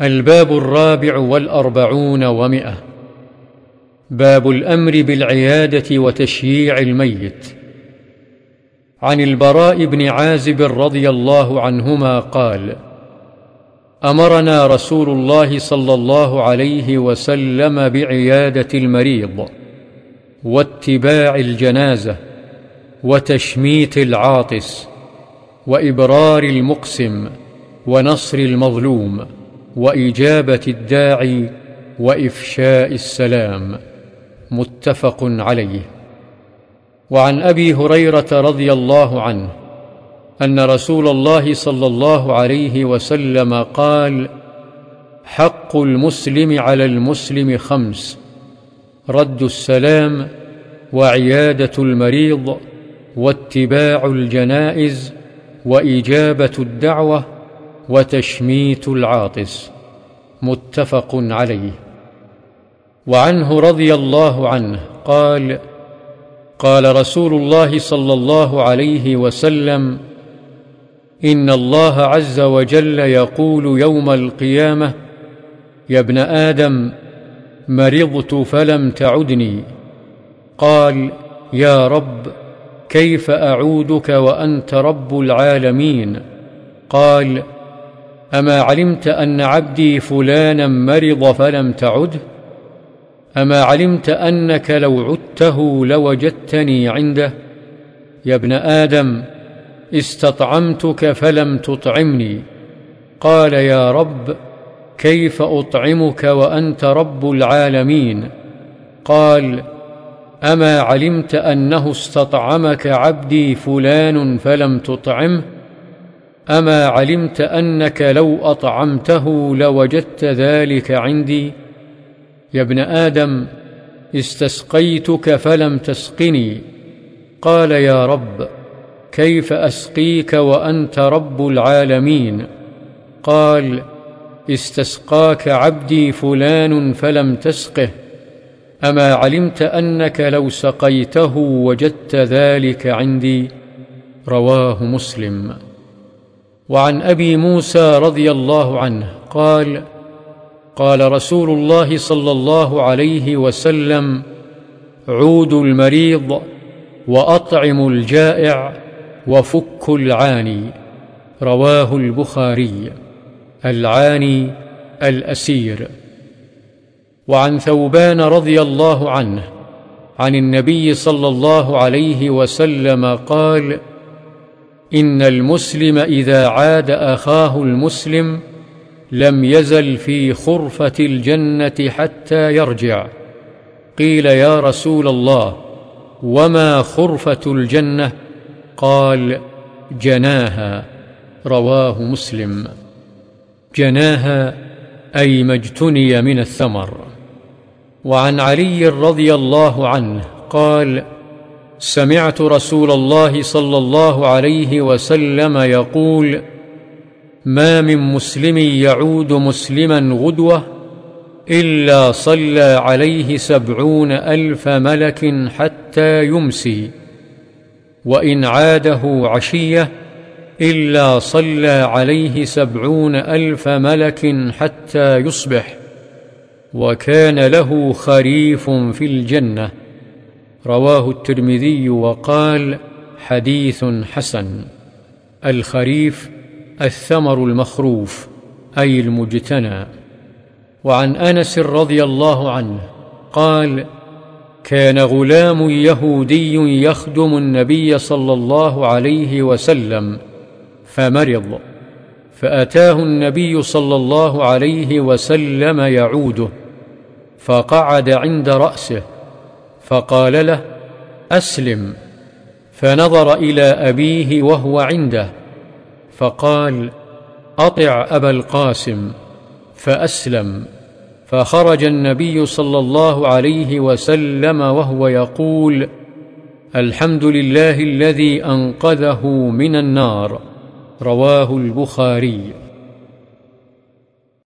الباب الرابع والأربعون ومئة. باب الأمر بالعيادة وتشييع الميت. عن البراء بن عازب رضي الله عنهما قال أمرنا رسول الله صلى الله عليه وسلم بعيادة المريض واتباع الجنازة وتشميت العاطس وإبرار المقسم ونصر المظلوم. وإجابة الداعي وإفشاء السلام. متفق عليه. وعن أبي هريرة رضي الله عنه أن رسول الله صلى الله عليه وسلم قال حق المسلم على المسلم خمس رد السلام وعيادة المريض واتباع الجنائز وإجابة الدعوة وتشميت العاطس متفق عليه. وعنه رضي الله عنه قال قال رسول الله صلى الله عليه وسلم إن الله عز وجل يقول يوم القيامة يا ابن آدم مرضت فلم تعدني. قال يا رب كيف أعودك وأنت رب العالمين؟ قال أما علمت أن عبدي فلانا مرض فلم تعده أما علمت أنك لو عدته لوجدتني عنده؟ يا ابن آدم استطعمتك فلم تطعمني. قال يا رب كيف أطعمك وأنت رب العالمين؟ قال أما علمت أنه استطعمك عبدي فلان فلم تطعمه؟ اما علمت انك لو اطعمته لوجدت ذلك عندي؟ يا ابن آدم استسقيتك فلم تسقني. قال يا رب كيف اسقيك وانت رب العالمين؟ قال استسقاك عبدي فلان فلم تسقه. اما علمت انك لو سقيته وجدت ذلك عندي؟ رواه مسلم. وعن أبي موسى رضي الله عنه قال قال رسول الله صلى الله عليه وسلم عودوا المريض واطعموا الجائع وفكوا العاني. رواه البخاري. العاني الأسير. وعن ثوبان رضي الله عنه عن النبي صلى الله عليه وسلم قال إن المسلم إذا عاد أخاه المسلم لم يزل في خرفة الجنة حتى يرجع. قيل يا رسول الله وما خرفة الجنة؟ قال جناها. رواه مسلم. جناها أي ما اجتني من الثمر. وعن علي رضي الله عنه قال سمعت رسول الله صلى الله عليه وسلم يقول ما من مسلم يعود مسلما غدوة إلا صلى عليه سبعون ألف ملك حتى يمسي وإن عاده عشية إلا صلى عليه سبعون ألف ملك حتى يصبح وكان له خريف في الجنة. رواه الترمذي وقال حديث حسن. الخريف الثمر المخروف أي المجتنى. وعن أنس رضي الله عنه قال كان غلام يهودي يخدم النبي صلى الله عليه وسلم فمرض فأتاه النبي صلى الله عليه وسلم يعوده فقعد عند رأسه فقال له أسلم. فنظر إلى أبيه وهو عنده فقال أطع أبا القاسم. فأسلم. فخرج النبي صلى الله عليه وسلم وهو يقول الحمد لله الذي أنقذه من النار. رواه البخاري.